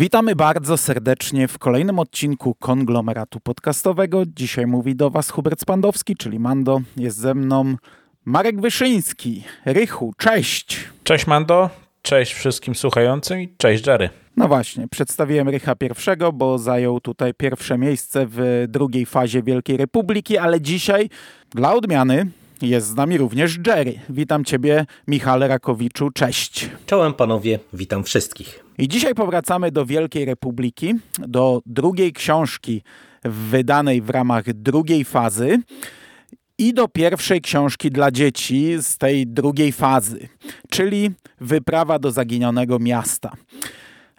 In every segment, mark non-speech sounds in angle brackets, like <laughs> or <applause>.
Witamy bardzo serdecznie w kolejnym odcinku konglomeratu podcastowego. Dzisiaj mówi do Was Hubert Spandowski, czyli Mando. Jest ze mną Marek Wyszyński. Rychu, cześć. Cześć Mando, cześć wszystkim słuchającym i cześć Jerry. No właśnie, przedstawiłem Rycha pierwszego, bo zajął tutaj pierwsze miejsce w drugiej fazie Wielkiej Republiki, ale dzisiaj dla odmiany jest z nami również Jerry. Witam Ciebie, Michale Rakowiczu, cześć. Czołem panowie, witam wszystkich. I dzisiaj powracamy do Wielkiej Republiki, do drugiej książki wydanej w ramach drugiej fazy i do pierwszej książki dla dzieci z tej drugiej fazy, czyli Wyprawa do zaginionego miasta.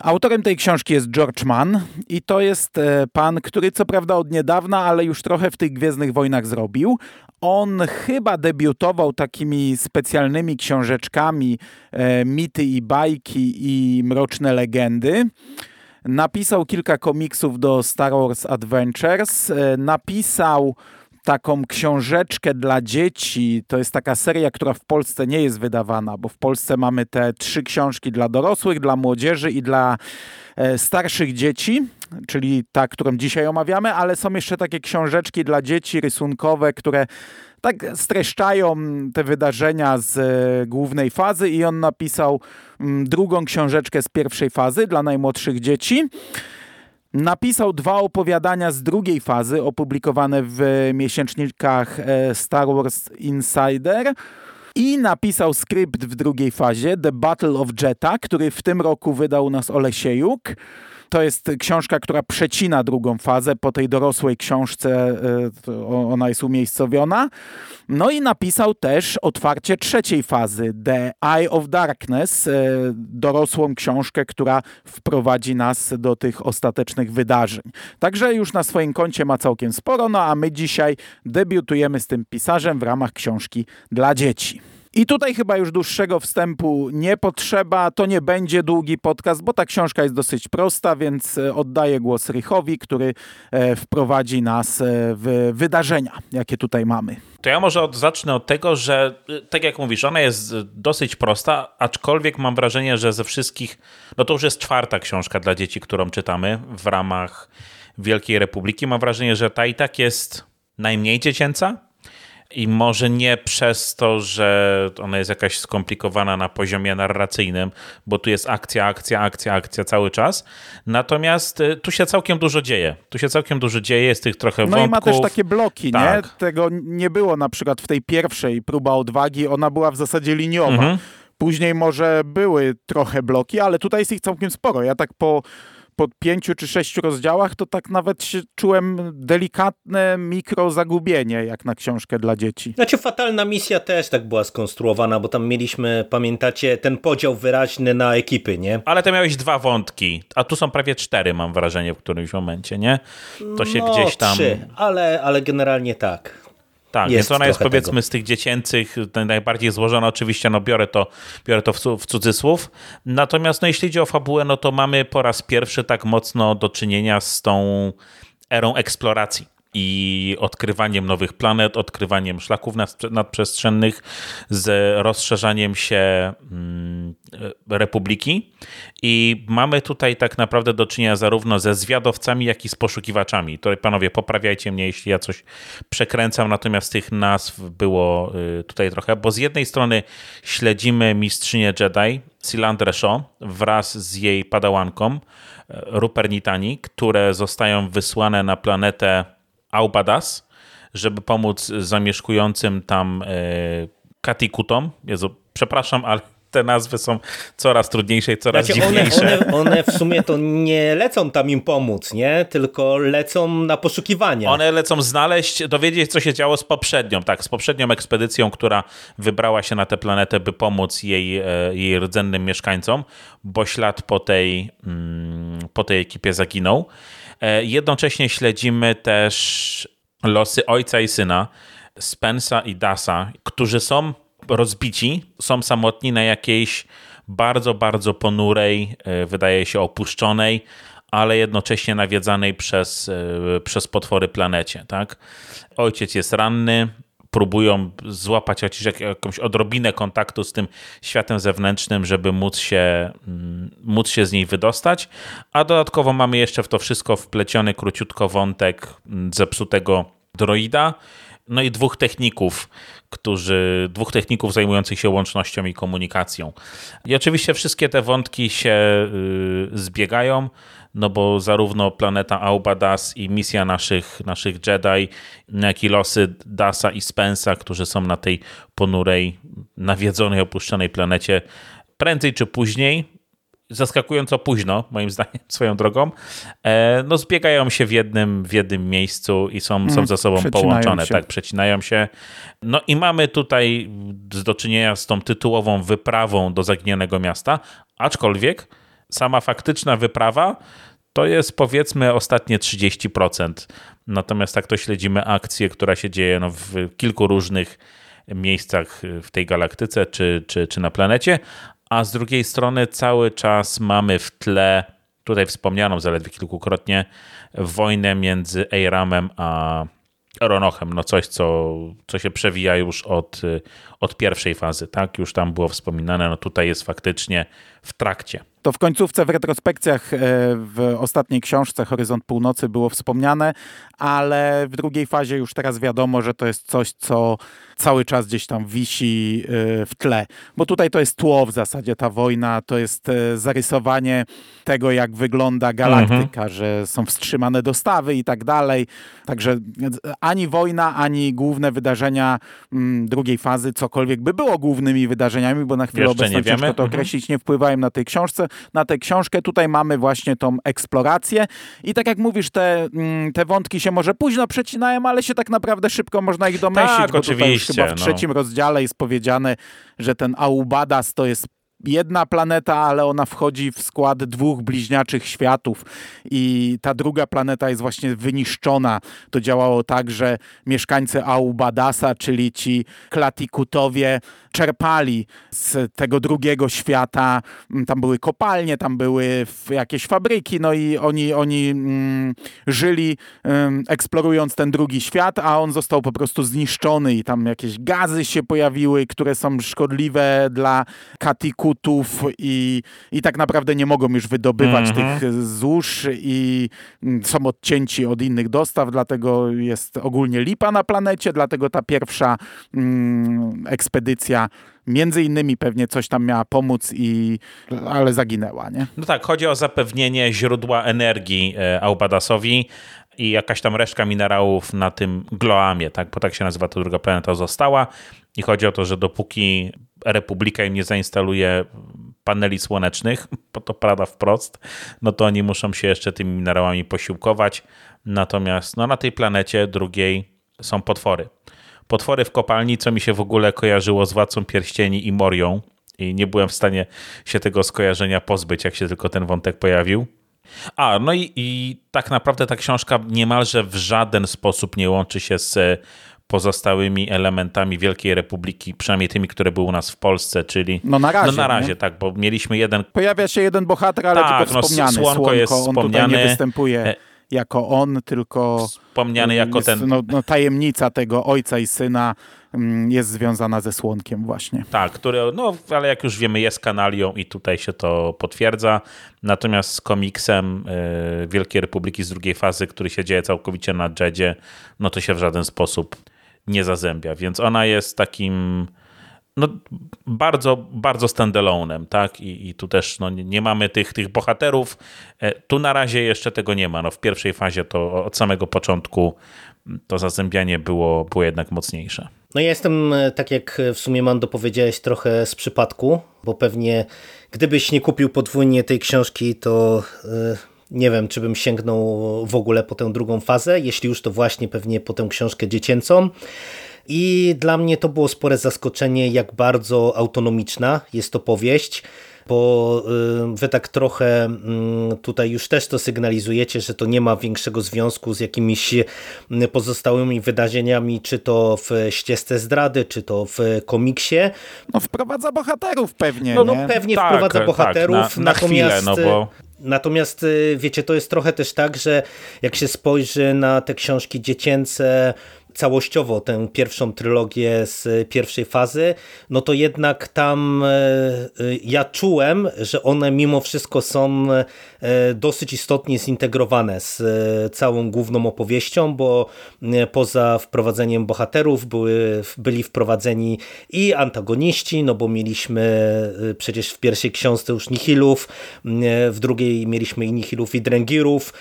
Autorem tej książki jest George Mann i to jest e, pan, który co prawda od niedawna, ale już trochę w tych Gwiezdnych Wojnach zrobił. On chyba debiutował takimi specjalnymi książeczkami e, Mity i bajki i Mroczne legendy. Napisał kilka komiksów do Star Wars Adventures. E, napisał taką książeczkę dla dzieci. To jest taka seria, która w Polsce nie jest wydawana, bo w Polsce mamy te trzy książki dla dorosłych, dla młodzieży i dla e, starszych dzieci, czyli ta, którą dzisiaj omawiamy, ale są jeszcze takie książeczki dla dzieci rysunkowe, które tak streszczają te wydarzenia z e, głównej fazy i on napisał mm, drugą książeczkę z pierwszej fazy dla najmłodszych dzieci. Napisał dwa opowiadania z drugiej fazy, opublikowane w miesięcznikach e, Star Wars Insider. I napisał skrypt w drugiej fazie, The Battle of Jetta, który w tym roku wydał nas Olesiejuk. To jest książka, która przecina drugą fazę. Po tej dorosłej książce e, ona jest umiejscowiona. No i napisał też otwarcie trzeciej fazy, The Eye of Darkness, e, dorosłą książkę, która wprowadzi nas do tych ostatecznych wydarzeń. Także już na swoim koncie ma całkiem sporo, no a my dzisiaj debiutujemy z tym pisarzem w ramach książki dla dzieci. I tutaj chyba już dłuższego wstępu nie potrzeba. To nie będzie długi podcast, bo ta książka jest dosyć prosta, więc e, oddaję głos Rychowi, który e, wprowadzi nas e, w wydarzenia, jakie tutaj mamy. To ja może od, zacznę od tego, że tak jak mówisz, ona jest dosyć prosta, aczkolwiek mam wrażenie, że ze wszystkich, no to już jest czwarta książka dla dzieci, którą czytamy w ramach Wielkiej Republiki. Mam wrażenie, że ta i tak jest najmniej dziecięca, i może nie przez to, że ona jest jakaś skomplikowana na poziomie narracyjnym, bo tu jest akcja, akcja, akcja, akcja cały czas. Natomiast y, tu się całkiem dużo dzieje. Tu się całkiem dużo dzieje, jest tych trochę no wątków. No i ma też takie bloki, tak. nie? Tego nie było na przykład w tej pierwszej próba odwagi, ona była w zasadzie liniowa. Mhm. Później może były trochę bloki, ale tutaj jest ich całkiem sporo. Ja tak po po pięciu czy sześciu rozdziałach, to tak nawet się czułem delikatne mikro zagubienie, jak na książkę dla dzieci. Znaczy fatalna misja też tak była skonstruowana, bo tam mieliśmy, pamiętacie, ten podział wyraźny na ekipy, nie? Ale to miałeś dwa wątki, a tu są prawie cztery, mam wrażenie, w którymś momencie, nie? To się no, gdzieś tam... Trzy, ale, ale generalnie tak. Tak, jest więc ona jest powiedzmy tego. z tych dziecięcych najbardziej złożona. Oczywiście no biorę to, biorę to w, w cudzysłów. Natomiast no, jeśli chodzi o fabułę, no to mamy po raz pierwszy tak mocno do czynienia z tą erą eksploracji i odkrywaniem nowych planet, odkrywaniem szlaków nadprzestrzennych, z rozszerzaniem się mm, Republiki. I mamy tutaj tak naprawdę do czynienia zarówno ze zwiadowcami, jak i z poszukiwaczami. Tutaj panowie, poprawiajcie mnie, jeśli ja coś przekręcam, natomiast tych nazw było y, tutaj trochę, bo z jednej strony śledzimy mistrzynię Jedi, Silandre Shaw, wraz z jej padałanką, y, Rupernitani, które zostają wysłane na planetę Aubadas, żeby pomóc zamieszkującym tam e, Katikutom. Jezu, przepraszam, ale te nazwy są coraz trudniejsze i coraz znaczy dziwniejsze. One, one, one, w sumie to nie lecą tam im pomóc, nie? Tylko lecą na poszukiwania. One lecą znaleźć, dowiedzieć, co się działo z poprzednią, tak, z poprzednią ekspedycją, która wybrała się na tę planetę, by pomóc jej, e, jej rdzennym mieszkańcom, bo ślad po tej, mm, po tej ekipie zaginął. E, jednocześnie śledzimy też losy ojca i syna, Spensa i Dasa, którzy są rozbici, są samotni na jakiejś bardzo, bardzo ponurej, e, wydaje się opuszczonej, ale jednocześnie nawiedzanej przez, e, przez potwory planecie. Tak? Ojciec jest ranny, próbują złapać chociaż jakąś odrobinę kontaktu z tym światem zewnętrznym, żeby móc się, mm, móc się z niej wydostać. A dodatkowo mamy jeszcze w to wszystko wpleciony króciutko wątek mm, zepsutego droida, no i dwóch techników, którzy, dwóch techników zajmujących się łącznością i komunikacją. I oczywiście wszystkie te wątki się y, zbiegają, no bo zarówno planeta Aubadas i misja naszych, naszych Jedi, jak i losy Dasa i Spensa, którzy są na tej ponurej, nawiedzonej, opuszczonej planecie, prędzej czy później zaskakująco późno, moim zdaniem, <laughs> swoją drogą, e, no zbiegają się w jednym, w jednym miejscu i są, są mm, ze sobą połączone, się. tak, przecinają się. No i mamy tutaj do czynienia z tą tytułową wyprawą do zaginionego miasta, aczkolwiek sama faktyczna wyprawa to jest powiedzmy ostatnie 30%. Natomiast tak to śledzimy akcję, która się dzieje no, w kilku różnych miejscach w tej galaktyce czy, czy, czy na planecie, a z drugiej strony cały czas mamy w tle, tutaj wspomnianą zaledwie kilkukrotnie, wojnę między Eiramem a Ronochem. No coś, co, co się przewija już od, od pierwszej fazy, tak? Już tam było wspominane, no tutaj jest faktycznie w trakcie. To w końcówce w retrospekcjach e, w ostatniej książce Horyzont Północy było wspomniane, ale w drugiej fazie już teraz wiadomo, że to jest coś, co cały czas gdzieś tam wisi e, w tle. Bo tutaj to jest tło w zasadzie, ta wojna, to jest e, zarysowanie tego, jak wygląda galaktyka, mhm. że są wstrzymane dostawy i tak dalej. Także ani wojna, ani główne wydarzenia mm, drugiej fazy, cokolwiek by było głównymi wydarzeniami, bo na chwilę Jeszcze obecną ciężko to mhm. określić, nie wpływają na tej książce, na tę książkę. Tutaj mamy właśnie tą eksplorację i tak jak mówisz, te, mm, te wątki się może późno przecinają, ale się tak naprawdę szybko można ich domyślić, tak, bo oczywiście, chyba w no. trzecim rozdziale jest powiedziane, że ten Aubadas to jest jedna planeta, ale ona wchodzi w skład dwóch bliźniaczych światów i ta druga planeta jest właśnie wyniszczona. To działało tak, że mieszkańcy Aubadasa, czyli ci Klatikutowie, czerpali z tego drugiego świata. Tam były kopalnie, tam były jakieś fabryki, no i oni, oni mm, żyli mm, eksplorując ten drugi świat, a on został po prostu zniszczony i tam jakieś gazy się pojawiły, które są szkodliwe dla katikutów i, i tak naprawdę nie mogą już wydobywać -hmm. tych złóż i mm, są odcięci od innych dostaw, dlatego jest ogólnie lipa na planecie, dlatego ta pierwsza mm, ekspedycja między innymi pewnie coś tam miała pomóc, i, ale zaginęła, nie? No tak, chodzi o zapewnienie źródła energii e, Aubadasowi i jakaś tam resztka minerałów na tym Gloamie, tak? bo tak się nazywa ta druga planeta, została. I chodzi o to, że dopóki Republika im nie zainstaluje paneli słonecznych, bo to prawda wprost, no to oni muszą się jeszcze tymi minerałami posiłkować. Natomiast no, na tej planecie drugiej są potwory potwory w kopalni, co mi się w ogóle kojarzyło z Władcą Pierścieni i Morią i nie byłem w stanie się tego skojarzenia pozbyć, jak się tylko ten wątek pojawił. A, no i, i tak naprawdę ta książka niemalże w żaden sposób nie łączy się z pozostałymi elementami Wielkiej Republiki, przynajmniej tymi, które były u nas w Polsce, czyli... No na razie. No na razie, tak, bo mieliśmy jeden... Pojawia się jeden bohater, ale tak, tylko no, wspomniany. Słonko, Słonko jest on wspomniany. nie występuje e, jako on, tylko... Wspomniany jako jest, ten... No, no, tajemnica tego ojca i syna mm, jest związana ze Słonkiem właśnie. Tak, który, no ale jak już wiemy jest kanalią i tutaj się to potwierdza. Natomiast z komiksem y, Wielkiej Republiki z drugiej fazy, który się dzieje całkowicie na Jedzie, no to się w żaden sposób nie zazębia, więc ona jest takim no, bardzo, bardzo standalone'em, tak? I, I, tu też no, nie mamy tych, tych bohaterów. E, tu na razie jeszcze tego nie ma. No, w pierwszej fazie to od samego początku to zazębianie było, było jednak mocniejsze. No ja jestem, e, tak jak w sumie Mando powiedziałeś, trochę z przypadku, bo pewnie gdybyś nie kupił podwójnie tej książki, to yy, nie wiem, czy bym sięgnął w ogóle po tę drugą fazę, jeśli już to właśnie pewnie po tę książkę dziecięcą. I dla mnie to było spore zaskoczenie, jak bardzo autonomiczna jest to powieść bo y, wy tak trochę mm, tutaj już też to sygnalizujecie, że to nie ma większego związku z jakimiś y, pozostałymi wydarzeniami, czy to w ścieżce zdrady, czy to w komiksie. No wprowadza bohaterów pewnie, No, no pewnie tak, wprowadza tak, bohaterów, na, na natomiast... Chwilę, no bo... Natomiast wiecie, to jest trochę też tak, że jak się spojrzy na te książki dziecięce całościowo tę pierwszą trylogię z pierwszej fazy, no to jednak tam ja czułem, że one mimo wszystko są dosyć istotnie zintegrowane z całą główną opowieścią, bo poza wprowadzeniem bohaterów były, byli wprowadzeni i antagoniści, no bo mieliśmy przecież w pierwszej książce już Nihilów, w drugiej mieliśmy i Nihilów i Drengirów,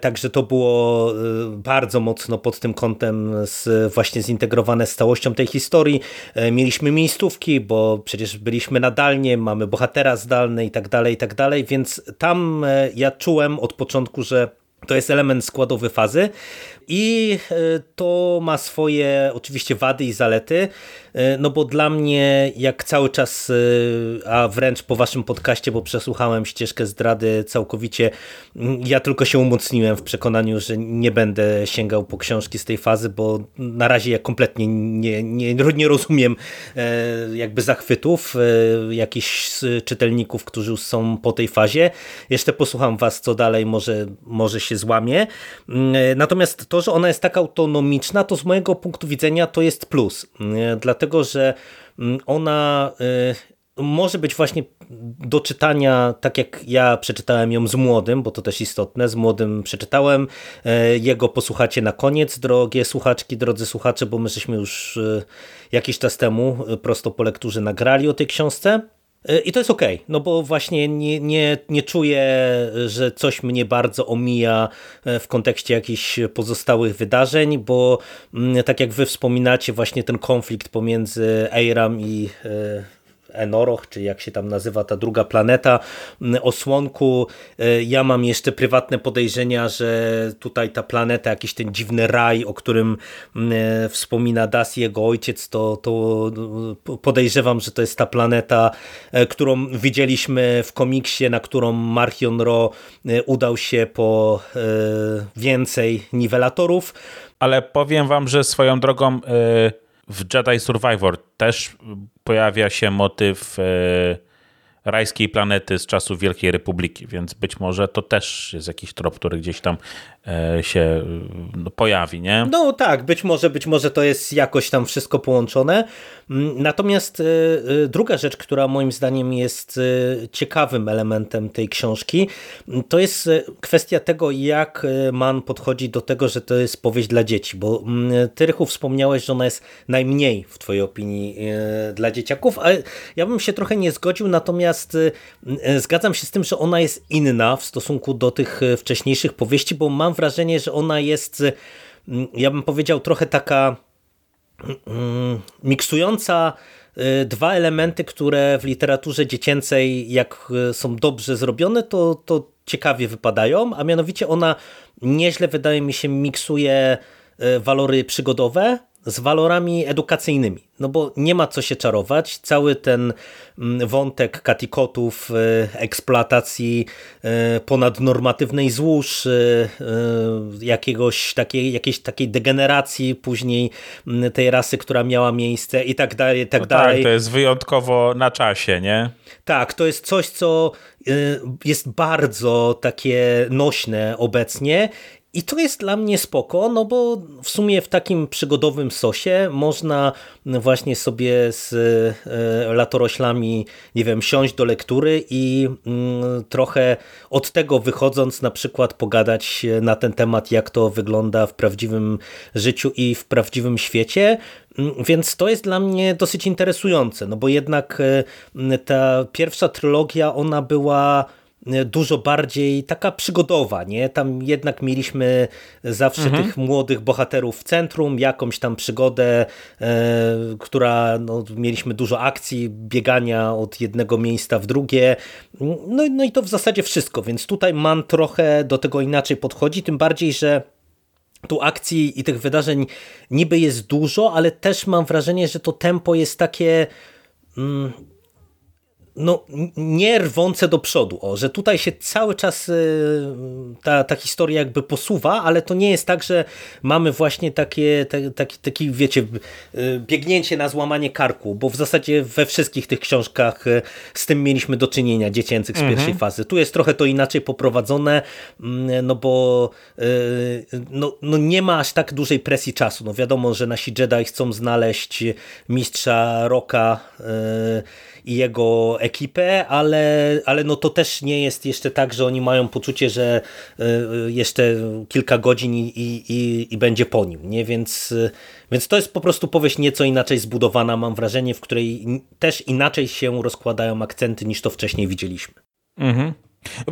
także to było bardzo mocno pod tym kątem z, właśnie zintegrowane z całością tej historii. E, mieliśmy miejscówki, bo przecież byliśmy nadalnie, mamy bohatera zdalny i tak dalej, i tak dalej, więc tam e, ja czułem od początku, że to jest element składowy fazy i e, to ma swoje oczywiście wady i zalety, e, no bo dla mnie jak cały czas, e, a wręcz po waszym podcaście, bo przesłuchałem ścieżkę zdrady całkowicie, ja tylko się umocniłem w przekonaniu, że nie będę sięgał po książki z tej fazy, bo na razie ja kompletnie nie, nie, nie rozumiem jakby zachwytów jakichś czytelników, którzy już są po tej fazie. Jeszcze posłucham was, co dalej może, może się złamie. Natomiast to, że ona jest tak autonomiczna, to z mojego punktu widzenia to jest plus. Dlatego, że mm, ona y, może być właśnie do czytania, tak jak ja przeczytałem ją z młodym, bo to też istotne, z młodym przeczytałem, y, jego posłuchacie na koniec, drogie słuchaczki, drodzy słuchacze, bo my żeśmy już jakiś czas temu prosto po lekturze nagrali o tej książce. I to jest ok, no bo właśnie nie, nie, nie czuję, że coś mnie bardzo omija e, w kontekście jakichś pozostałych wydarzeń, bo mm, tak jak wy wspominacie, właśnie ten konflikt pomiędzy Eiram i e, Enoroch, czy jak się tam nazywa ta druga planeta, osłonku. E, ja mam jeszcze prywatne podejrzenia, że tutaj ta planeta, jakiś ten dziwny raj, o którym e, wspomina Das, jego ojciec, to, to e, podejrzewam, że to jest ta planeta, którą widzieliśmy w komiksie, na którą Marchion Ro udał się po więcej niwelatorów. Ale powiem wam, że swoją drogą w Jedi Survivor też pojawia się motyw e, rajskiej planety z czasów Wielkiej Republiki, więc być może to też jest jakiś trop, który gdzieś tam e, się no, pojawi, nie? No tak, być może, być może to jest jakoś tam wszystko połączone. Mm, natomiast e, druga rzecz, która moim zdaniem jest ciekawym elementem tej książki, mm, to jest kwestia tego, jak Man podchodzi do tego, że to jest powieść dla dzieci, bo mm, ty, Rychu, wspomniałeś, że ona jest najmniej w twojej opinii dla dzieciaków, ale ja bym się trochę nie zgodził, natomiast Natomiast y, y, zgadzam się z tym, że ona jest inna w stosunku do tych y, wcześniejszych powieści, bo mam wrażenie, że ona jest, ja bym powiedział, trochę taka miksująca dwa elementy, które w literaturze dziecięcej, jak są dobrze zrobione, to, to ciekawie wypadają, a mianowicie ona nieźle, wydaje mi się, miksuje walory przygodowe z walorami edukacyjnymi. No bo nie ma co się czarować. Cały ten mm, wątek katikotów, e, eksploatacji e, ponadnormatywnej złóż, e, jakiegoś takiej, jakiejś takiej degeneracji później mm, tej rasy, która miała miejsce i tak dalej, i tak no tak, dalej. Tak, to jest wyjątkowo na czasie, nie? Tak, to jest coś, co jest bardzo takie nośne obecnie i to jest dla mnie spoko, no bo w sumie w takim przygodowym sosie można właśnie sobie z e, latoroślami, nie wiem, siąść do lektury i mm, trochę od tego wychodząc na przykład pogadać na ten temat, jak to wygląda w prawdziwym życiu i w prawdziwym świecie. Mm, więc to jest dla mnie dosyć interesujące, no bo jednak e, ta pierwsza trylogia, ona była dużo bardziej taka przygodowa, nie? Tam jednak mieliśmy zawsze mhm. tych młodych bohaterów w centrum, jakąś tam przygodę, e, która, no, mieliśmy dużo akcji, biegania od jednego miejsca w drugie, no, no i to w zasadzie wszystko, więc tutaj Man trochę do tego inaczej podchodzi, tym bardziej, że tu akcji i tych wydarzeń niby jest dużo, ale też mam wrażenie, że to tempo jest takie... Mm, no, nie rwące do przodu, o, że tutaj się cały czas ta, ta historia jakby posuwa, ale to nie jest tak, że mamy właśnie takie, te, taki, taki, wiecie, biegnięcie na złamanie karku, bo w zasadzie we wszystkich tych książkach z tym mieliśmy do czynienia, dziecięcych z mhm. pierwszej fazy. Tu jest trochę to inaczej poprowadzone, mm, no bo no, no nie ma aż tak dużej presji czasu. No wiadomo, że nasi Jedi chcą znaleźć mistrza Roka i jego ekipę, ale, ale no to też nie jest jeszcze tak, że oni mają poczucie, że e, jeszcze kilka godzin i, i, i będzie po nim, nie? Więc, więc to jest po prostu powieść nieco inaczej zbudowana, mam wrażenie, w której też inaczej się rozkładają akcenty niż to wcześniej widzieliśmy. Mhm.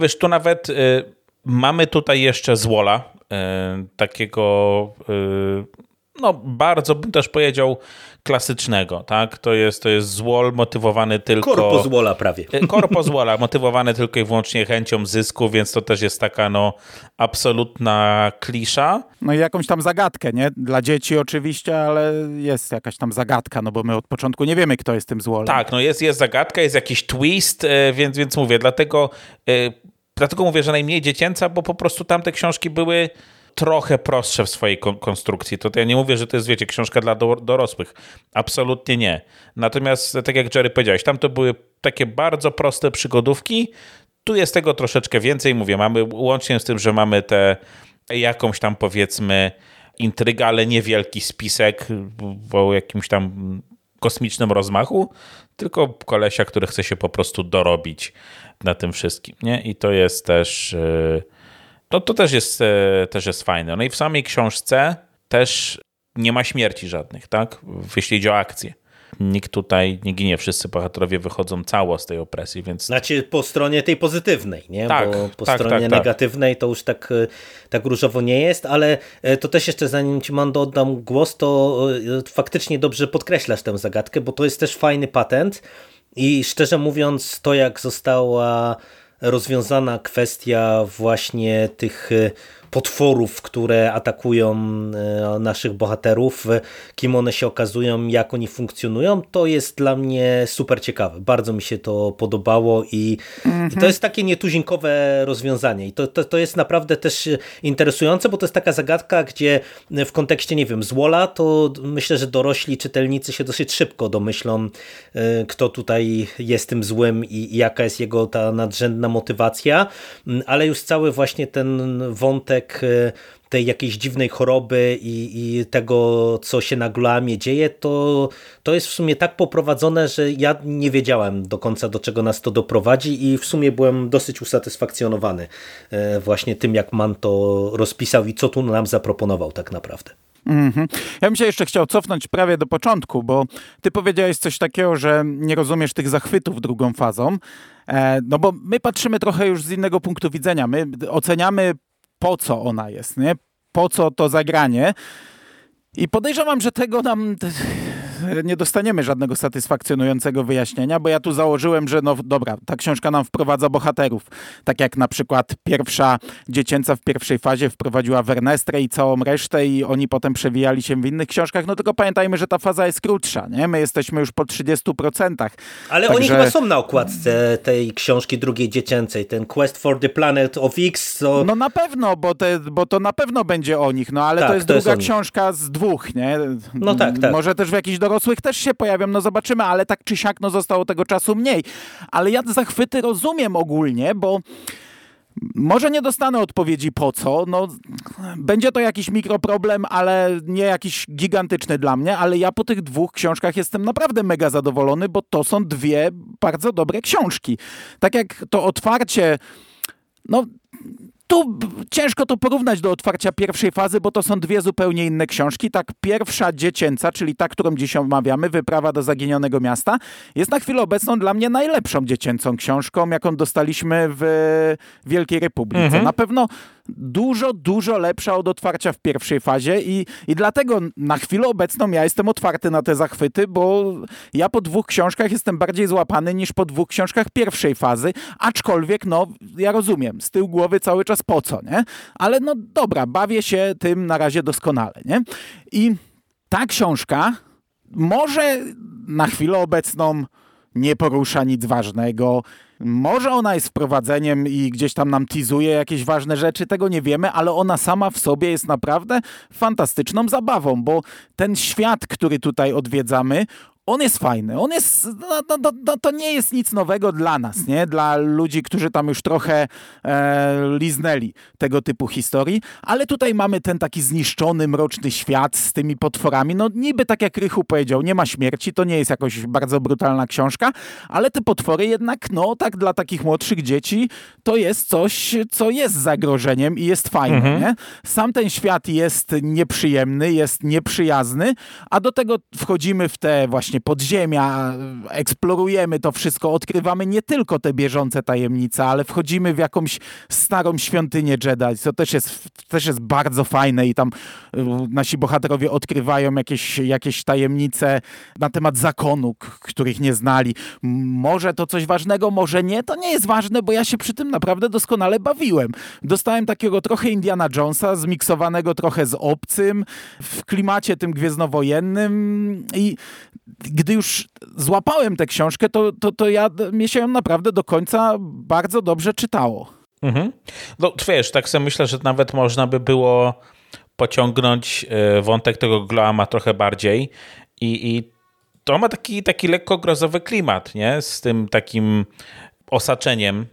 Wiesz, tu nawet y, mamy tutaj jeszcze Zwola, y, takiego y, no bardzo bym też powiedział klasycznego, tak? To jest, to jest złol motywowany tylko... Korpo złola prawie. E, korpo złola, motywowany tylko i wyłącznie chęcią zysku, więc to też jest taka no absolutna klisza. No i jakąś tam zagadkę, nie? Dla dzieci oczywiście, ale jest jakaś tam zagadka, no bo my od początku nie wiemy, kto jest tym złolem. Tak, no jest, jest zagadka, jest jakiś twist, e, więc, więc mówię, dlatego, e, dlatego mówię, że najmniej dziecięca, bo po prostu tamte książki były trochę prostsze w swojej konstrukcji. To ja nie mówię, że to jest, wiecie, książka dla dorosłych. Absolutnie nie. Natomiast, tak jak Jerry powiedziałeś, tam to były takie bardzo proste przygodówki. Tu jest tego troszeczkę więcej. Mówię, mamy łącznie z tym, że mamy te jakąś tam powiedzmy intrygę, ale niewielki spisek o jakimś tam kosmicznym rozmachu, tylko kolesia, który chce się po prostu dorobić na tym wszystkim. Nie? I to jest też... Yy to, to też, jest, e, też jest fajne. No i w samej książce też nie ma śmierci żadnych, tak? Jeśli idzie o akcję. Nikt tutaj nie ginie, wszyscy bohaterowie wychodzą cało z tej opresji, więc... Znaczy po stronie tej pozytywnej, nie? Tak, Bo po tak, stronie tak, tak. negatywnej to już tak, e, tak różowo nie jest, ale e, to też jeszcze zanim Ci Mando oddam głos, to faktycznie dobrze podkreślasz tę zagadkę, bo to jest też fajny patent i szczerze mówiąc to jak została rozwiązana kwestia właśnie tych e, potworów, które atakują e, naszych bohaterów, kim one się okazują, jak oni funkcjonują, to jest dla mnie super ciekawe. Bardzo mi się to podobało i, -hmm. i to jest takie nietuzinkowe rozwiązanie. I to, to, to jest naprawdę też interesujące, bo to jest taka zagadka, gdzie w kontekście, nie wiem, złola, to myślę, że dorośli czytelnicy się dosyć szybko domyślą, e, kto tutaj jest tym złym i, i jaka jest jego ta nadrzędna motywacja, mm, ale już cały właśnie ten wątek e, tej jakiejś dziwnej choroby i, i, tego, co się na Gluamie dzieje, to, to jest w sumie tak poprowadzone, że ja nie wiedziałem do końca, do czego nas to doprowadzi i w sumie byłem dosyć usatysfakcjonowany e, właśnie tym, jak Man to rozpisał i co tu nam zaproponował tak naprawdę. Mm -hmm. Ja bym się jeszcze chciał cofnąć prawie do początku, bo ty powiedziałeś coś takiego, że nie rozumiesz tych zachwytów drugą fazą. E, no bo my patrzymy trochę już z innego punktu widzenia. My oceniamy po co ona jest, nie? Po co to zagranie? I podejrzewam, że tego nam nie dostaniemy żadnego satysfakcjonującego wyjaśnienia, bo ja tu założyłem, że no dobra, ta książka nam wprowadza bohaterów. Tak jak na przykład pierwsza dziecięca w pierwszej fazie wprowadziła Wernestrę i całą resztę i oni potem przewijali się w innych książkach, no tylko pamiętajmy, że ta faza jest krótsza, nie? My jesteśmy już po 30%. Ale Także... oni chyba są na okładce tej książki drugiej dziecięcej, ten Quest for the Planet of X. To... No na pewno, bo, te, bo to na pewno będzie o nich, no ale tak, to jest to druga jest książka z dwóch, nie? No tak, tak. Może też w jakiś dorosłych też się pojawią, no zobaczymy, ale tak czy siak no zostało tego czasu mniej. Ale ja zachwyty rozumiem ogólnie, bo może nie dostanę odpowiedzi po co, no będzie to jakiś mikroproblem, ale nie jakiś gigantyczny dla mnie, ale ja po tych dwóch książkach jestem naprawdę mega zadowolony, bo to są dwie bardzo dobre książki. Tak jak to otwarcie, no tu ciężko to porównać do otwarcia pierwszej fazy, bo to są dwie zupełnie inne książki. Tak, pierwsza dziecięca, czyli ta, którą dziś omawiamy, Wyprawa do Zaginionego Miasta, jest na chwilę obecną dla mnie najlepszą dziecięcą książką, jaką dostaliśmy w Wielkiej Republice. Mhm. Na pewno dużo, dużo lepsza od otwarcia w pierwszej fazie i, i dlatego na chwilę obecną ja jestem otwarty na te zachwyty, bo ja po dwóch książkach jestem bardziej złapany niż po dwóch książkach pierwszej fazy, aczkolwiek no, ja rozumiem, z tyłu głowy cały czas po co, nie? Ale no dobra, bawię się tym na razie doskonale, nie? I ta książka może na chwilę obecną nie porusza nic ważnego. Może ona jest wprowadzeniem i gdzieś tam nam tizuje jakieś ważne rzeczy, tego nie wiemy, ale ona sama w sobie jest naprawdę fantastyczną zabawą, bo ten świat, który tutaj odwiedzamy, on jest fajny, on jest, no, no, no, to nie jest nic nowego dla nas, nie? Dla ludzi, którzy tam już trochę e, liznęli tego typu historii, ale tutaj mamy ten taki zniszczony, mroczny świat z tymi potworami, no niby tak jak Rychu powiedział, nie ma śmierci, to nie jest jakoś bardzo brutalna książka, ale te potwory jednak, no tak dla takich młodszych dzieci, to jest coś, co jest zagrożeniem i jest fajne, mhm. nie? Sam ten świat jest nieprzyjemny, jest nieprzyjazny, a do tego wchodzimy w te właśnie właśnie podziemia, eksplorujemy to wszystko, odkrywamy nie tylko te bieżące tajemnice, ale wchodzimy w jakąś starą świątynię Jedi, co też jest, też jest bardzo fajne i tam y, nasi bohaterowie odkrywają jakieś, jakieś tajemnice na temat zakonu, których nie znali. Może to coś ważnego, może nie, to nie jest ważne, bo ja się przy tym naprawdę doskonale bawiłem. Dostałem takiego trochę Indiana Jonesa, zmiksowanego trochę z obcym, w klimacie tym gwiezdnowojennym i gdy już złapałem tę książkę, to, to, to ja, mnie się ją naprawdę do końca bardzo dobrze czytało. Mhm. No wiesz, tak sobie myślę, że nawet można by było pociągnąć e, wątek tego Gloama trochę bardziej i, i to ma taki, taki lekko grozowy klimat, nie? Z tym takim osaczeniem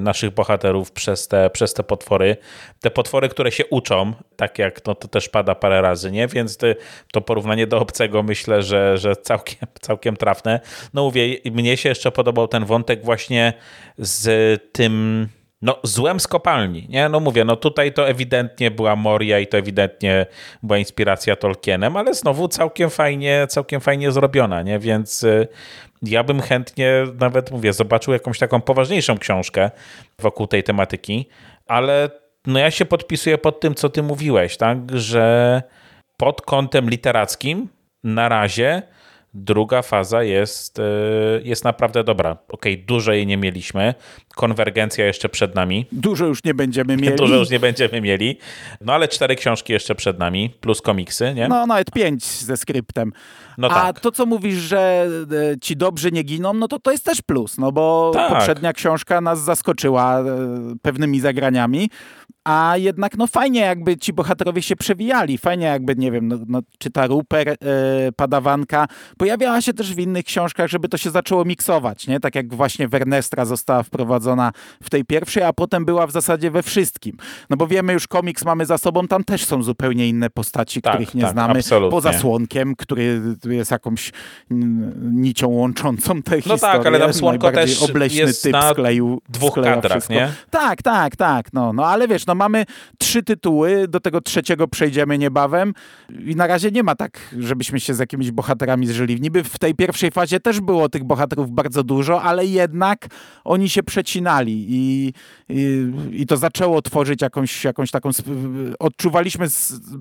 naszych bohaterów przez te, przez te potwory. Te potwory, które się uczą, tak jak no, to też pada parę razy, nie? Więc ty, to porównanie do obcego myślę, że, że całkiem, całkiem trafne. No mówię, mnie się jeszcze podobał ten wątek właśnie z tym no, złem z kopalni, nie? No mówię, no tutaj to ewidentnie była Moria i to ewidentnie była inspiracja Tolkienem, ale znowu całkiem fajnie, całkiem fajnie zrobiona, nie? Więc y, ja bym chętnie nawet, mówię, zobaczył jakąś taką poważniejszą książkę wokół tej tematyki, ale no ja się podpisuję pod tym, co ty mówiłeś, tak, że pod kątem literackim na razie Druga faza jest, e, jest naprawdę dobra. Ok, dużo jej nie mieliśmy. Konwergencja jeszcze przed nami. Dużo już nie będziemy mieli. <laughs> Dużo już nie będziemy mieli. No ale cztery książki jeszcze przed nami, plus komiksy, nie? No nawet pięć ze skryptem. No A tak. to, co mówisz, że e, ci dobrzy nie giną, no to to jest też plus, no bo tak. poprzednia książka nas zaskoczyła e, pewnymi zagraniami a jednak no fajnie jakby ci bohaterowie się przewijali, fajnie jakby, nie wiem, no, no, czy ta Ruper, Padawanka pojawiała się też w innych książkach, żeby to się zaczęło miksować, nie? Tak jak właśnie Wernestra została wprowadzona w tej pierwszej, a potem była w zasadzie we wszystkim. No bo wiemy już komiks mamy za sobą, tam też są zupełnie inne postaci, tak, których nie tak, znamy, absolutnie. poza Słonkiem, który jest jakąś nicią łączącą tę no historię. No tak, ale tam Słonko też obleśny jest typ na skleił, dwóch kadrach, wszystko. nie? Tak, tak, tak, no, no ale wiesz, no mamy trzy tytuły, do tego trzeciego przejdziemy niebawem i na razie nie ma tak, żebyśmy się z jakimiś bohaterami zżyli. Niby w tej pierwszej fazie też było tych bohaterów bardzo dużo, ale jednak oni się przecinali i, i, i to zaczęło tworzyć jakąś, jakąś taką... Odczuwaliśmy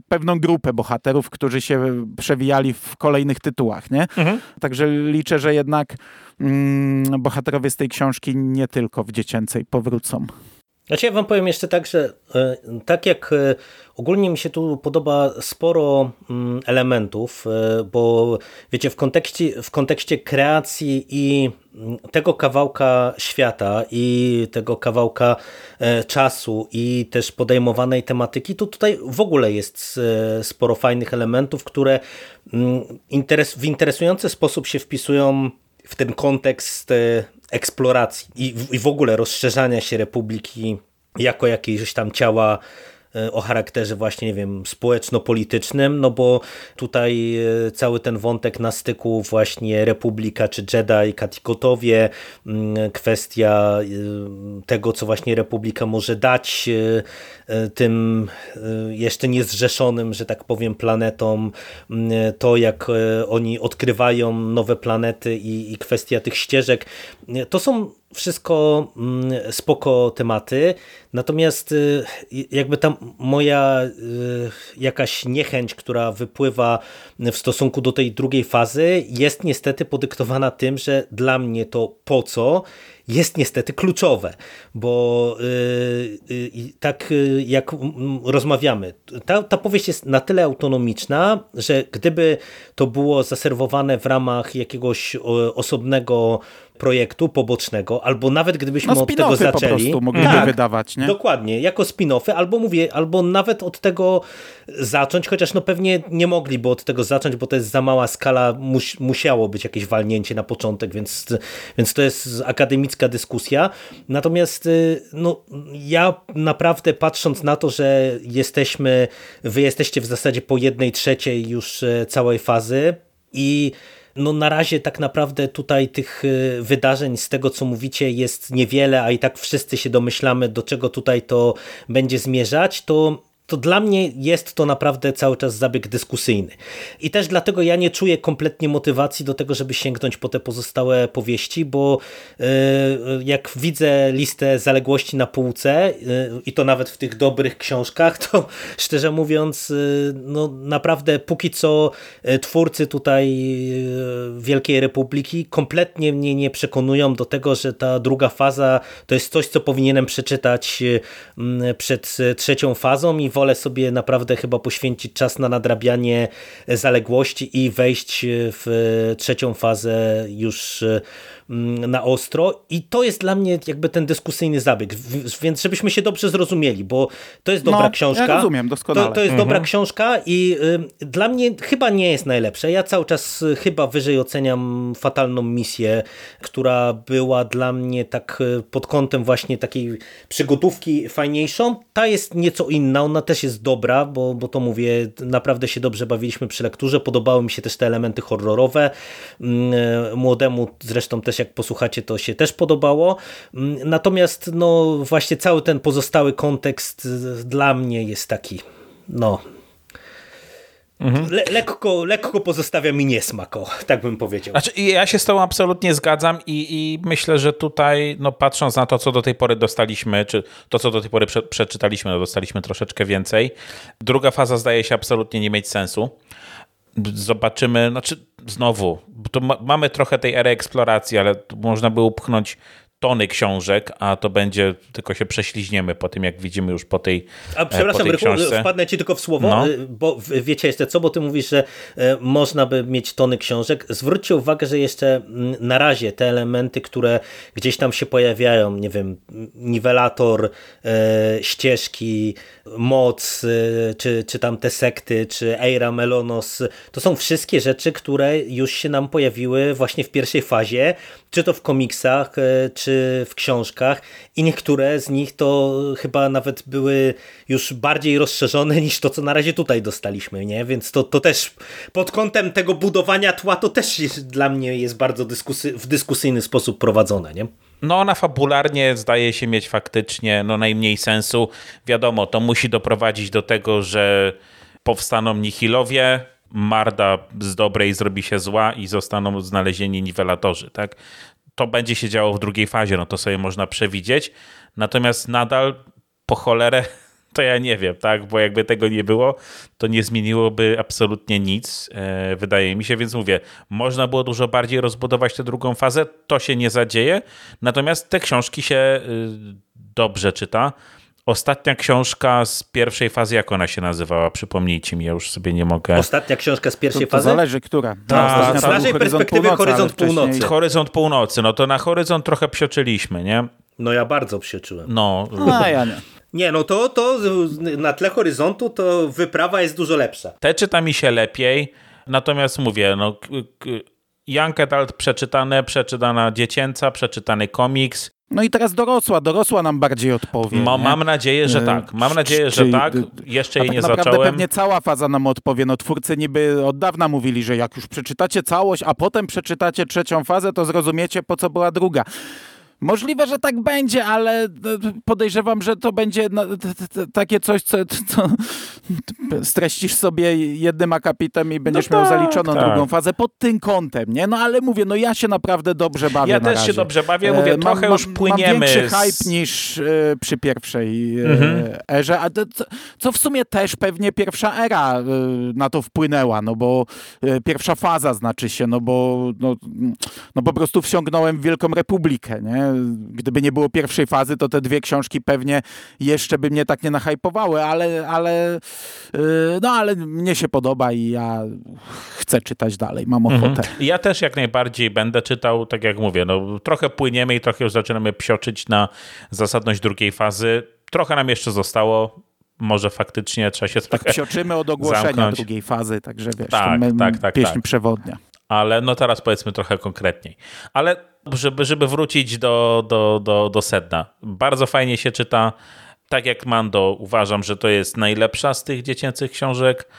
pewną grupę bohaterów, którzy się przewijali w kolejnych tytułach, nie? Mhm. Także liczę, że jednak mm, bohaterowie z tej książki nie tylko w dziecięcej powrócą. Znaczy ja wam powiem jeszcze tak, że e, tak jak e, ogólnie mi się tu podoba sporo mm, elementów, e, bo wiecie, w kontekście, w kontekście kreacji i mm, tego kawałka świata i tego kawałka czasu i też podejmowanej tematyki, to tutaj w ogóle jest sporo fajnych elementów, które mm, w interesujący sposób się wpisują w ten kontekst eksploracji i w, i w ogóle rozszerzania się Republiki jako jakiegoś tam ciała o charakterze właśnie, nie wiem, społeczno-politycznym, no bo tutaj e, cały ten wątek na styku właśnie Republika czy Jedi, Katikotowie, mm, kwestia e, tego, co właśnie Republika może dać tym jeszcze niezrzeszonym, że tak powiem, planetom, mm, to jak oni odkrywają nowe planety i, i kwestia tych ścieżek, to są wszystko mm, spoko tematy, natomiast y, jakby tam moja y, jakaś niechęć, która wypływa w stosunku do tej drugiej fazy jest niestety podyktowana tym, że dla mnie to po co jest niestety kluczowe, bo yy, tak jak rozmawiamy, ta, ta powieść jest na tyle autonomiczna, że gdyby to było zaserwowane w ramach jakiegoś osobnego projektu pobocznego, albo nawet gdybyśmy no, od tego zaczęli. po prostu mogliby tak, wydawać, nie? Dokładnie, jako spin-offy, albo mówię, albo nawet od tego zacząć, chociaż no pewnie nie mogliby od tego zacząć, bo to jest za mała skala, mus, musiało być jakieś walnięcie na początek, więc, więc to jest akademicka dyskusja. Natomiast y, no, ja naprawdę patrząc na to, że jesteśmy, wy jesteście w zasadzie po jednej trzeciej już e, całej fazy i no na razie tak naprawdę tutaj tych y, wydarzeń z tego co mówicie jest niewiele, a i tak wszyscy się domyślamy do czego tutaj to będzie zmierzać, to to dla mnie jest to naprawdę cały czas zabieg dyskusyjny. I też dlatego ja nie czuję kompletnie motywacji do tego, żeby sięgnąć po te pozostałe powieści, bo e, jak widzę listę zaległości na półce e, i to nawet w tych dobrych książkach, to <laughs> szczerze mówiąc, e, no naprawdę póki co twórcy tutaj Wielkiej Republiki kompletnie mnie nie przekonują do tego, że ta druga faza to jest coś, co powinienem przeczytać przed trzecią fazą i wolę sobie naprawdę chyba poświęcić czas na nadrabianie zaległości i wejść w trzecią fazę już Mm, na ostro i to jest dla mnie jakby ten dyskusyjny zabieg, więc żebyśmy się dobrze zrozumieli, bo to jest dobra no, książka. Ja rozumiem doskonale. To, to jest mhm. dobra książka i y, dla mnie chyba nie jest najlepsza. Ja cały czas y, chyba wyżej oceniam fatalną misję, która była dla mnie tak y, pod kątem właśnie takiej przygotówki fajniejszą. Ta jest nieco inna, ona też jest dobra, bo, bo to mówię, naprawdę się dobrze bawiliśmy przy lekturze, podobały mi się też te elementy horrorowe. Mm, młodemu zresztą też jak posłuchacie, to się też podobało. Mm, natomiast no właśnie cały ten pozostały kontekst dla mnie jest taki, no... Mhm. Le lekko, lekko pozostawia mi niesmak, o, tak bym powiedział. Znaczy, ja się z tobą absolutnie zgadzam i, i myślę, że tutaj, no patrząc na to, co do tej pory dostaliśmy, czy to, co do tej pory prze przeczytaliśmy, no dostaliśmy troszeczkę więcej. Druga faza zdaje się absolutnie nie mieć sensu zobaczymy, znaczy znowu, to ma, mamy trochę tej ery eksploracji, ale można by upchnąć tony książek, a to będzie, tylko się prześliźniemy po tym, jak widzimy już po tej A przepraszam, po tej książce. wpadnę ci tylko w słowo, no. Y, bo wiecie jeszcze co, bo ty mówisz, że y, można by mieć tony książek. Zwróćcie uwagę, że jeszcze mm, na razie te elementy, które gdzieś tam się pojawiają, nie wiem, niwelator, y, ścieżki, moc, czy, czy tam te sekty, czy Eira Melonos, to są wszystkie rzeczy, które już się nam pojawiły właśnie w pierwszej fazie, czy to w komiksach, czy czy w książkach i niektóre z nich to chyba nawet były już bardziej rozszerzone niż to, co na razie tutaj dostaliśmy, nie? Więc to, to też pod kątem tego budowania tła to też jest, dla mnie jest bardzo dyskusy w dyskusyjny sposób prowadzone, nie? No ona fabularnie zdaje się mieć faktycznie no, najmniej sensu. Wiadomo, to musi doprowadzić do tego, że powstaną nihilowie, Marda z dobrej zrobi się zła i zostaną znalezieni niwelatorzy, tak? To będzie się działo w drugiej fazie, no to sobie można przewidzieć. Natomiast nadal po cholerę <laughs> to ja nie wiem, tak? Bo jakby tego nie było, to nie zmieniłoby absolutnie nic, e, wydaje mi się, więc mówię, można było dużo bardziej rozbudować tę drugą fazę, to się nie zadzieje, natomiast te książki się y, dobrze czyta. Ostatnia książka z pierwszej fazy, jak ona się nazywała? Przypomnijcie mi, ja już sobie nie mogę. Ostatnia książka z pierwszej to, to fazy? zależy, która. Ta, ta, z naszej perspektywy Horyzont Północy. Horyzont Północy, no to na Horyzont trochę psioczyliśmy, nie? No ja bardzo psioczyłem. No. A ja nie. Nie, no to, to na tle horyzontu to wyprawa jest dużo lepsza. Te czyta mi się lepiej, natomiast mówię, no Young Adult przeczytane, przeczytana dziecięca, przeczytany komiks, no i teraz dorosła, dorosła nam bardziej odpowie. Ma, mam nadzieję, że tak. Mam nadzieję, że tak. Jeszcze jej tak nie naprawdę zacząłem. pewnie cała faza nam odpowie. No twórcy niby od dawna mówili, że jak już przeczytacie całość, a potem przeczytacie trzecią fazę, to zrozumiecie, po co była druga. Możliwe, że tak będzie, ale podejrzewam, że to będzie takie coś, co, co <laughs> streścisz sobie jednym akapitem i będziesz no miał tak, zaliczoną tak. drugą fazę pod tym kątem, nie? No ale mówię, no ja się naprawdę dobrze bawię Ja też razie. się dobrze bawię, mówię, mam, trochę już płyniemy. Mam większy hype niż y, przy pierwszej y, mhm. erze, a to, co w sumie też pewnie pierwsza era y, na to wpłynęła, no bo pierwsza faza znaczy się, no bo no, no po prostu wsiągnąłem w Wielką Republikę, nie? Gdyby nie było pierwszej fazy, to te dwie książki pewnie jeszcze by mnie tak nie nachajpowały, ale, ale no ale mnie się podoba i ja chcę czytać dalej, mam mhm. ochotę. Mhm. Ja też jak najbardziej będę czytał, tak jak mówię, no trochę płyniemy i trochę już zaczynamy psioczyć na zasadność drugiej fazy. Trochę nam jeszcze zostało, może faktycznie trzeba się tak psioczymy od ogłoszenia zamknąć. drugiej fazy, także wiesz, tak, tak, tak, pieśń tak. przewodnia. Ale no teraz powiedzmy trochę konkretniej. Ale żeby, żeby wrócić do, do, do, do sedna. Bardzo fajnie się czyta. Tak jak Mando, uważam, że to jest najlepsza z tych dziecięcych książek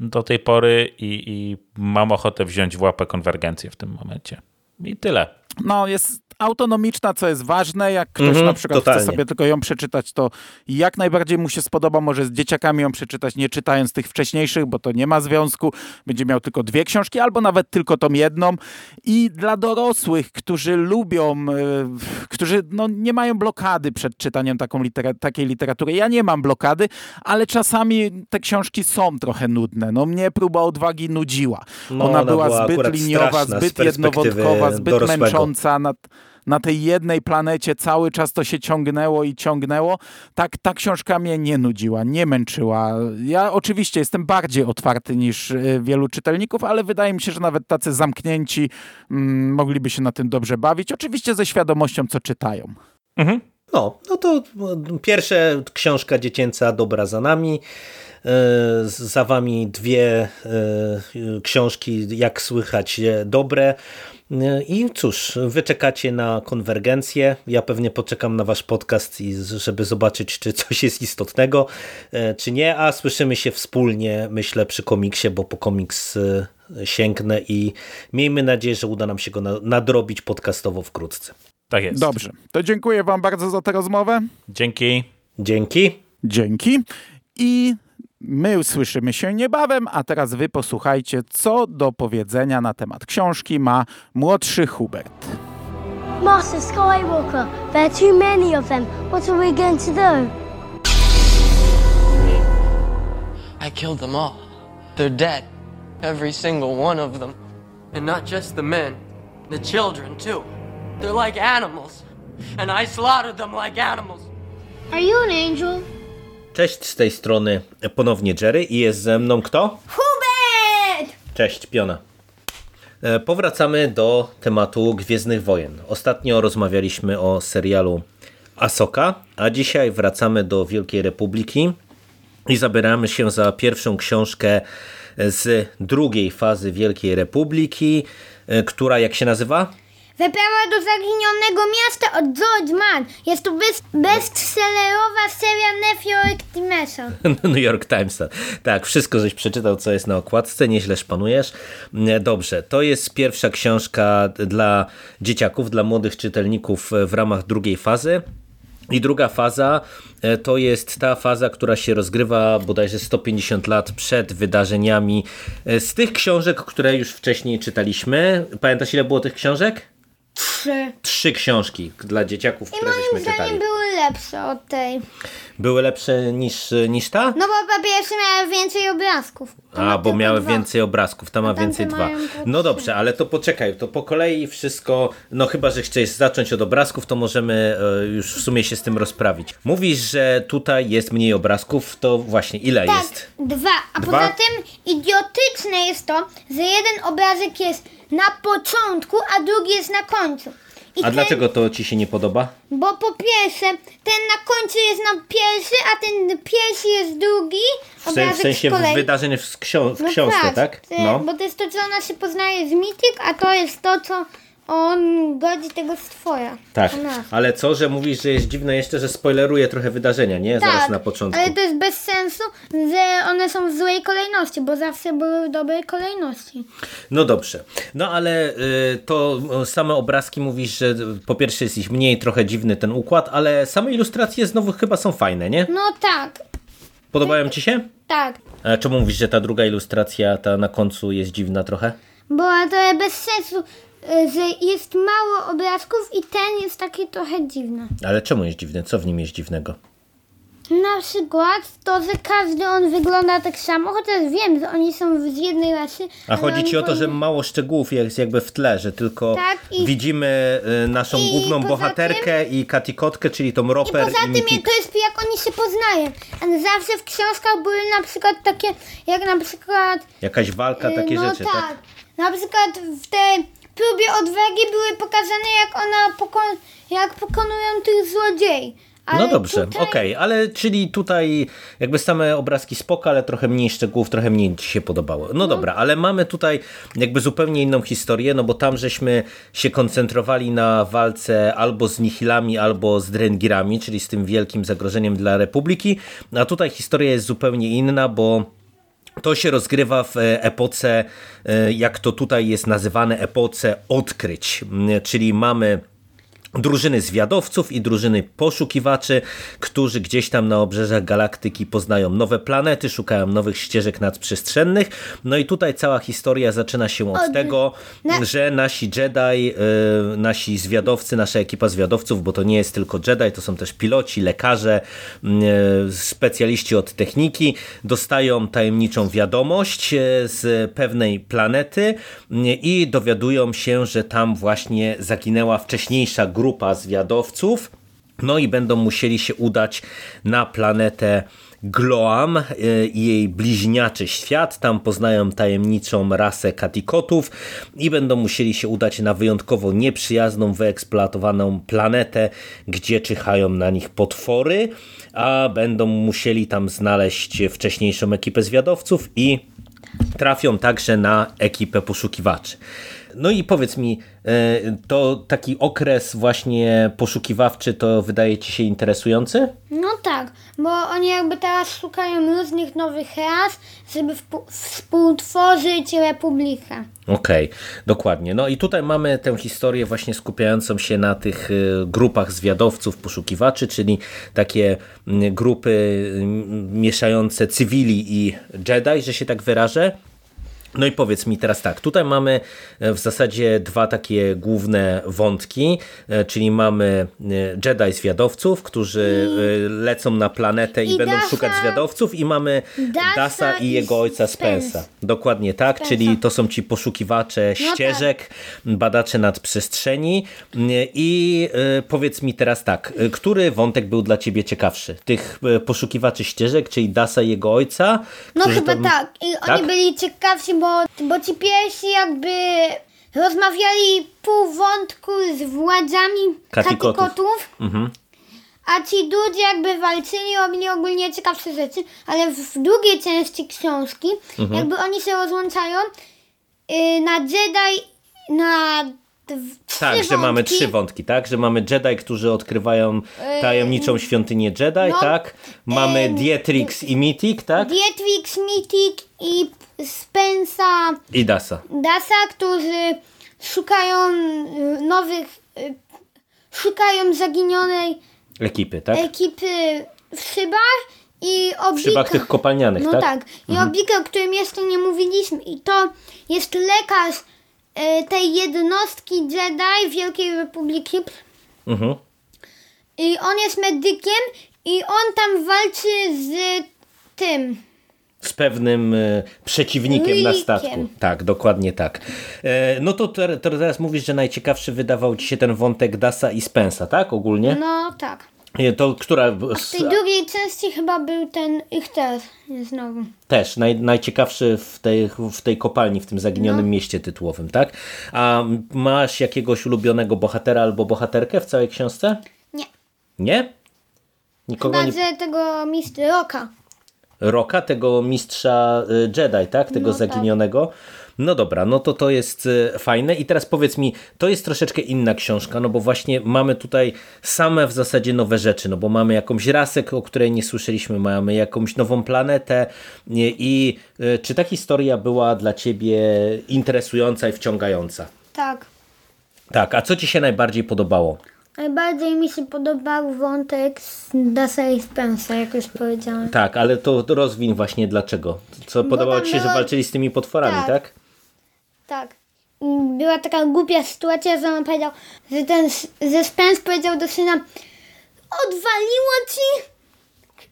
do tej pory i, i mam ochotę wziąć w łapę konwergencję w tym momencie. I tyle. No, jest autonomiczna, co jest ważne. Jak ktoś mm -hmm, na przykład totalnie. chce sobie tylko ją przeczytać, to jak najbardziej mu się spodoba. Może z dzieciakami ją przeczytać, nie czytając tych wcześniejszych, bo to nie ma związku. Będzie miał tylko dwie książki, albo nawet tylko tą jedną. I dla dorosłych, którzy lubią, yy, którzy no, nie mają blokady przed czytaniem taką litera takiej literatury. Ja nie mam blokady, ale czasami te książki są trochę nudne. No mnie próba odwagi nudziła. No, ona, ona, była, była zbyt liniowa, zbyt jednowątkowa, zbyt męcząca. Nad, na tej jednej planecie cały czas to się ciągnęło i ciągnęło. Tak, ta książka mnie nie nudziła, nie męczyła. Ja oczywiście jestem bardziej otwarty niż y, wielu czytelników, ale wydaje mi się, że nawet tacy zamknięci mm, mogliby się na tym dobrze bawić. Oczywiście ze świadomością, co czytają. Mhm. No, no to pierwsza książka dziecięca dobra za nami. E, za wami dwie e, książki, jak słychać, dobre. I cóż, wy czekacie na konwergencję. Ja pewnie poczekam na wasz podcast, żeby zobaczyć, czy coś jest istotnego, e, czy nie. A słyszymy się wspólnie, myślę, przy komiksie, bo po komiks e, sięgnę i miejmy nadzieję, że uda nam się go nadrobić podcastowo wkrótce. Tak jest. Dobrze. To dziękuję wam bardzo za tę rozmowę. Dzięki. Dzięki. Dzięki. I My usłyszymy się niebawem, a teraz wy posłuchajcie, co do powiedzenia na temat książki ma młodszy Hubert. Master Skywalker, there are too many of them. What are we going to do? I killed them all. They're dead. Every single one of them. And not just the men, the children too. They're like animals. And I slaughtered them like animals. Are you an angel? Cześć z tej strony ponownie Jerry i jest ze mną kto? Hubert! Cześć, Piona. E, powracamy do tematu Gwiezdnych Wojen. Ostatnio rozmawialiśmy o serialu Asoka, a dzisiaj wracamy do Wielkiej Republiki i zabieramy się za pierwszą książkę z drugiej fazy Wielkiej Republiki, e, która jak się nazywa? Wyprawa do zaginionego miasta od George Mann. Jest to best bestsellerowa seria New York Timesa. <laughs> New York Timesa. Tak, wszystko żeś przeczytał, co jest na okładce. Nieźle szpanujesz. Dobrze, to jest pierwsza książka dla dzieciaków, dla młodych czytelników w ramach drugiej fazy. I druga faza e, to jest ta faza, która się rozgrywa bodajże 150 lat przed wydarzeniami e, z tych książek, które już wcześniej czytaliśmy. Pamiętasz ile było tych książek? Trzy. Trzy książki dla dzieciaków, I które żeśmy czytali. zdaniem były lepsze od tej. Były lepsze niż, niż ta? No bo po pierwsze miały więcej obrazków. A, bo miały dwa. więcej obrazków, ta ma więcej dwa. No dobrze, ale to poczekaj, to po kolei wszystko, no chyba, że chcesz zacząć od obrazków, to możemy e, już w sumie się z tym rozprawić. Mówisz, że tutaj jest mniej obrazków, to właśnie ile tak, jest? dwa. A dwa? poza tym idiotyczne jest to, że jeden obrazek jest na początku, a drugi jest na końcu. I a ten, dlaczego to ci się nie podoba? Bo po pierwsze, ten na końcu jest na pierwszy, a ten pierwszy jest drugi. W, w sensie wydarzenie w, ksią w no książce, tak? No. Bo to jest to, co ona się poznaje z mityk, a to jest to, co on godzi tego stwora. Tak, ale co, że mówisz, że jest dziwne jeszcze, że spoileruje trochę wydarzenia, nie? Zaraz Tak, na początku. ale to jest bez sensu, że one są w złej kolejności, bo zawsze były w dobrej kolejności. No dobrze. No ale y, to y, same obrazki mówisz, że po pierwsze jest ich mniej, trochę dziwny ten układ, ale same ilustracje znowu chyba są fajne, nie? No tak, Podobają ci się? tak. A czemu mówisz, że ta druga ilustracja, ta na końcu jest dziwna trochę? Bo to bez sensu, y, że jest mało obrazków i ten jest taki trochę dziwny. Ale czemu jest dziwny? Co w nim jest dziwnego? Na przykład to, że każdy on wygląda tak samo, chociaż wiem, że oni są z jednej rasy. A chodzi ci o to, że mało szczegółów jest jakby w tle, że tylko Tak, i- widzimy y, naszą i główną bohaterkę i katikotkę, czyli tą I Roper poza i, tym to jest jak oni się poznają. A zawsze w książkach były na przykład takie, jak na przykład... Jakaś walka, y, takie no rzeczy, tak. tak? Na przykład w tej próbie odwagi były pokazane, jak ona pokon jak pokonują tych złodziei. Ale No dobrze, tutaj- okej, ale czyli tutaj jakby same obrazki spoko, ale trochę mniej szczegółów, trochę mniej ci się podobało. No, dobra, ale mamy tutaj jakby zupełnie inną historię, no bo tam żeśmy się koncentrowali na walce albo z Nihilami, albo z Drengirami, czyli z tym wielkim zagrożeniem dla Republiki, a tutaj historia jest zupełnie inna, bo to się rozgrywa w e, epoce, e, jak to tutaj jest nazywane, epoce odkryć, czyli mamy drużyny zwiadowców i drużyny poszukiwaczy, którzy gdzieś tam na obrzeżach galaktyki poznają nowe planety, szukają nowych ścieżek nadprzestrzennych. No i tutaj cała historia zaczyna się od Od- tego, na- że nasi Jedi, y, nasi zwiadowcy, nasza ekipa zwiadowców, bo to nie jest tylko Jedi, to są też piloci, lekarze, y, specjaliści od techniki, dostają tajemniczą wiadomość y, z pewnej planety y, i dowiadują się, że tam właśnie zaginęła wcześniejsza grupa zwiadowców. No i będą musieli się udać na planetę Gloam y, i jej bliźniaczy świat. Tam poznają tajemniczą rasę katikotów i będą musieli się udać na wyjątkowo nieprzyjazną, wyeksploatowaną planetę, gdzie czyhają na nich potwory, a będą musieli tam znaleźć wcześniejszą ekipę zwiadowców i trafią także na ekipę poszukiwaczy. No i powiedz mi, e, to taki okres właśnie poszukiwawczy to wydaje ci się interesujący? No tak, bo oni jakby teraz szukają różnych nowych ras, żeby współtworzyć Republikę. Okej, dokładnie. No i tutaj mamy tę historię właśnie skupiającą się na tych y, grupach zwiadowców, poszukiwaczy, czyli takie mm, grupy mm, mieszające cywili i Jedi, że się tak wyrażę. No i powiedz mi teraz tak, tutaj mamy e, w zasadzie dwa takie główne wątki, e, czyli mamy e, Jedi zwiadowców, którzy e, lecą na planetę i, i będą szukać zwiadowców i mamy Dasa Dasa i i jego ojca. Spensa. Dokładnie tak, Spensa. czyli to są ci poszukiwacze No ścieżek, badacze nadprzestrzeni i powiedz mi teraz tak, który wątek był dla ciebie ciekawszy? Tych poszukiwaczy ścieżek, czyli Dasa i jego ojca? No chyba tam- tak. I Tak? oni byli ciekawsi, bo, bo ci pierwsi jakby rozmawiali pół wątku z władzami Katikotów. katikotów. Mhm. A ci ludzie jakby walczyli, robili ogólnie ciekawsze rzeczy, ale w, drugiej części książki, Mhm. jakby oni się rozłączają y, na Jedi, na dw- trzy Tak, że mamy wątki. trzy wątki, tak? Że mamy Jedi, którzy odkrywają tajemniczą świątynię Jedi, no, tak? Mamy e, Dietrix i Mitik, tak? Dietrich, Mitik i Spensa I Dasa. Dasa, którzy szukają y, nowych, y, szukają zaginionej Ekipy, tak? ekipy w szybach i W Obika. szybach tych kopalnianych, No tak? tak. I Obika, o którym jeszcze nie mówiliśmy. I to jest lekarz y, tej jednostki Jedi Wielkiej Republiki. Mhm. I on jest medykiem i on tam walczy z tym. Z pewnym e, przeciwnikiem na statku. Tak, dokładnie tak. E, no to, ter, to teraz mówisz, że najciekawszy wydawał ci się ten wątek Dasa i Spensa, tak? Ogólnie? No tak. E, To która W tej drugiej części chyba był ten ich też znowu. też naj, najciekawszy w tej, w tej kopalni, w tym zaginionym No. mieście tytułowym, tak? A masz jakiegoś ulubionego bohatera albo bohaterkę w całej książce? Nie. Nie? Nikogo Chyba, nie... że tego Mr. Rocka. Roka, tego mistrza y, Jedi, tak? Tego No tak. zaginionego. No dobra, no to to jest e, fajne i teraz powiedz mi, to jest troszeczkę inna książka, no bo właśnie mamy tutaj same w zasadzie nowe rzeczy, no bo mamy jakąś rasę, o której nie słyszeliśmy, mamy jakąś nową planetę i e, czy ta historia była dla ciebie interesująca i wciągająca? Tak. Tak, a co ci się najbardziej podobało? Najbardziej mi się podobał wątek z Dasa i Spensa, jak już powiedziałem. Tak, ale to rozwin właśnie dlaczego. Co podobało tam ci się, że walczyli z tymi potworami, tak? Tak. Tak. Była taka głupia sytuacja, że on powiedział, że ten, s- że Spence powiedział do syna odwaliło ci?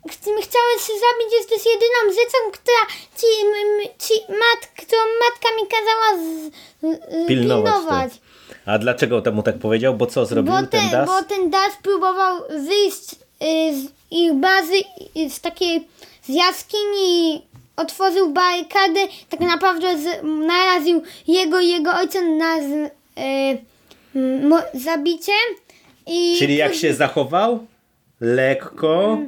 Ch- Chciałeś się zabić, jesteś jedyną rzeczą, która ci, ci mat, którą matka mi kazała z, z, Pilnować. pilnować. to. A dlaczego temu tak powiedział? Bo co zrobił Bo ten ten, Das? bo ten Das próbował wyjść y, z ich bazy, y, z takiej z jaskini, otworzył barykadę, tak naprawdę z, naraził jego i jego ojca na z, y, zabicie. I Czyli jak się zachował? Lekko,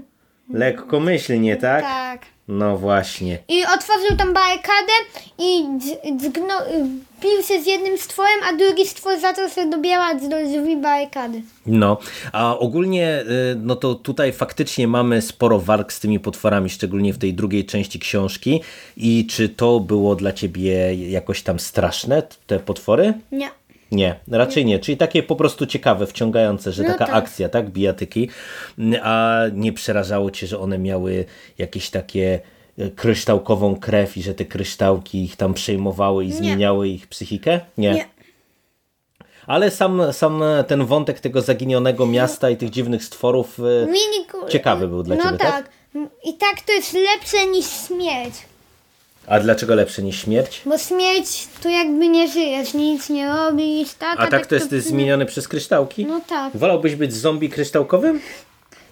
lekkomyślnie, tak? Tak. No właśnie. I otworzył tą barykadę i dz- dźgnął, y, bił się z jednym stworem, a drugi stwór zaczął się dobierać do drzwi barykady. No, a ogólnie, y, no to tutaj faktycznie mamy sporo walk z tymi potworami, szczególnie w tej drugiej części książki. I czy to było dla ciebie jakoś tam straszne, te potwory? Nie. Nie, raczej nie. Czyli takie po prostu ciekawe, wciągające, że No taka tak. akcja, tak, bijatyki. A nie przerażało cię, że one miały jakieś takie e, kryształkową krew i że te kryształki ich tam przejmowały i zmieniały ich psychikę? Nie. Nie. Ale sam, sam ten wątek tego zaginionego miasta i tych dziwnych stworów e, ciekawy był dla no ciebie, tak? tak. I tak to jest lepsze niż śmierć. A dlaczego lepsze niż śmierć? Bo śmierć to jakby nie żyjesz, nic nie robisz, tak? A tak to jest zmienione przez kryształki? No tak. Wolałbyś być zombie kryształkowym?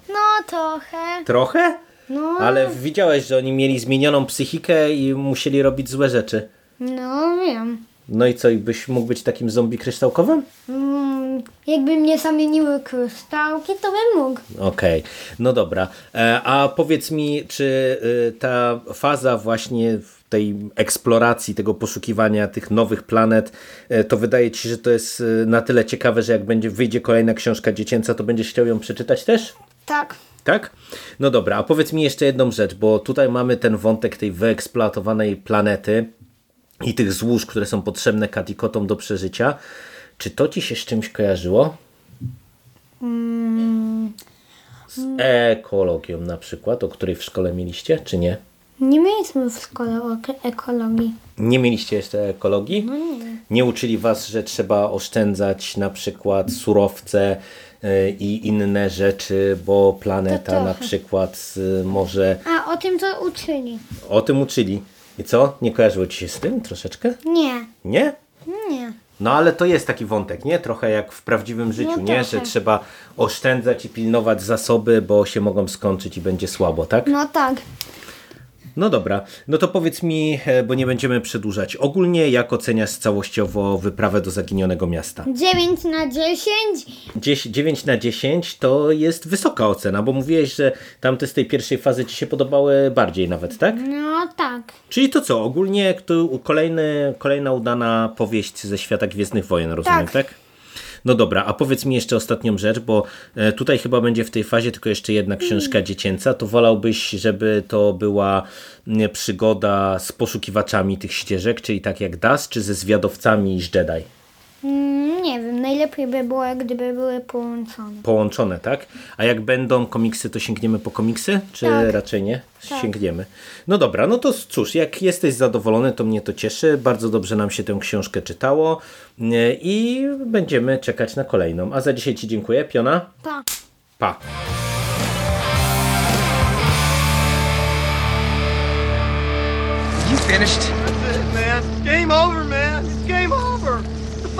No trochę. Trochę? No, Ale widziałeś, że oni mieli zmienioną psychikę i musieli robić złe rzeczy. no wiem. No i co, i byś mógł być takim zombie kryształkowym? Mm, jakby mnie zamieniły kryształki, to bym mógł. Okej, no dobra. E, A powiedz mi, czy y, ta faza właśnie w tej eksploracji, tego poszukiwania tych nowych planet, e, to wydaje Ci się, że to jest y, na tyle ciekawe, że jak będzie wyjdzie kolejna książka dziecięca, to będziesz chciał ją przeczytać też? Tak. Tak? No dobra, a powiedz mi jeszcze jedną rzecz, bo tutaj mamy ten wątek tej wyeksploatowanej planety i tych złóż, które są potrzebne katikotom do przeżycia. Czy to ci się z czymś kojarzyło? Z ekologią na przykład, o której w szkole mieliście, czy nie? Nie mieliśmy w szkole ekologii. Nie mieliście jeszcze ekologii? nie. uczyli was, że trzeba oszczędzać na przykład surowce y, i inne rzeczy, bo planeta na przykład y, może A, o tym to uczyli. O tym uczyli. I co? Nie kojarzyło ci się z tym troszeczkę? Nie. Nie? Nie. No ale to jest taki wątek, nie? Trochę jak w prawdziwym życiu, No nie? Że trzeba oszczędzać i pilnować zasoby, bo się mogą skończyć i będzie słabo, tak? No tak. No dobra, no to powiedz mi, e, bo nie będziemy przedłużać. Ogólnie jak oceniasz całościowo wyprawę do zaginionego miasta? 9 na 10. 10, 9 na 10 to jest wysoka ocena, bo mówiłeś, że tamte z tej pierwszej fazy ci się podobały bardziej nawet, tak? No tak. Czyli to co, ogólnie kolejny, kolejna udana powieść ze świata Gwiezdnych Wojen, rozumiem, tak? Tak. No dobra, a powiedz mi jeszcze ostatnią rzecz, bo e, tutaj chyba będzie w tej fazie tylko jeszcze jedna książka dziecięca. To wolałbyś, żeby to była mm, przygoda z poszukiwaczami tych ścieżek, czyli tak jak Das, czy ze zwiadowcami z Jedi? Mm, nie wiem, najlepiej by było, gdyby były połączone. Połączone, tak? A jak będą komiksy, to sięgniemy po komiksy? Czy Tak. raczej nie? Sięgniemy. No dobra, no to cóż, jak jesteś zadowolony, to mnie to cieszy. Bardzo dobrze nam się tę książkę czytało i będziemy czekać na kolejną. A za dzisiaj Ci dziękuję. Piona? Pa. Pa! You finished? That's it, man. Game over, man.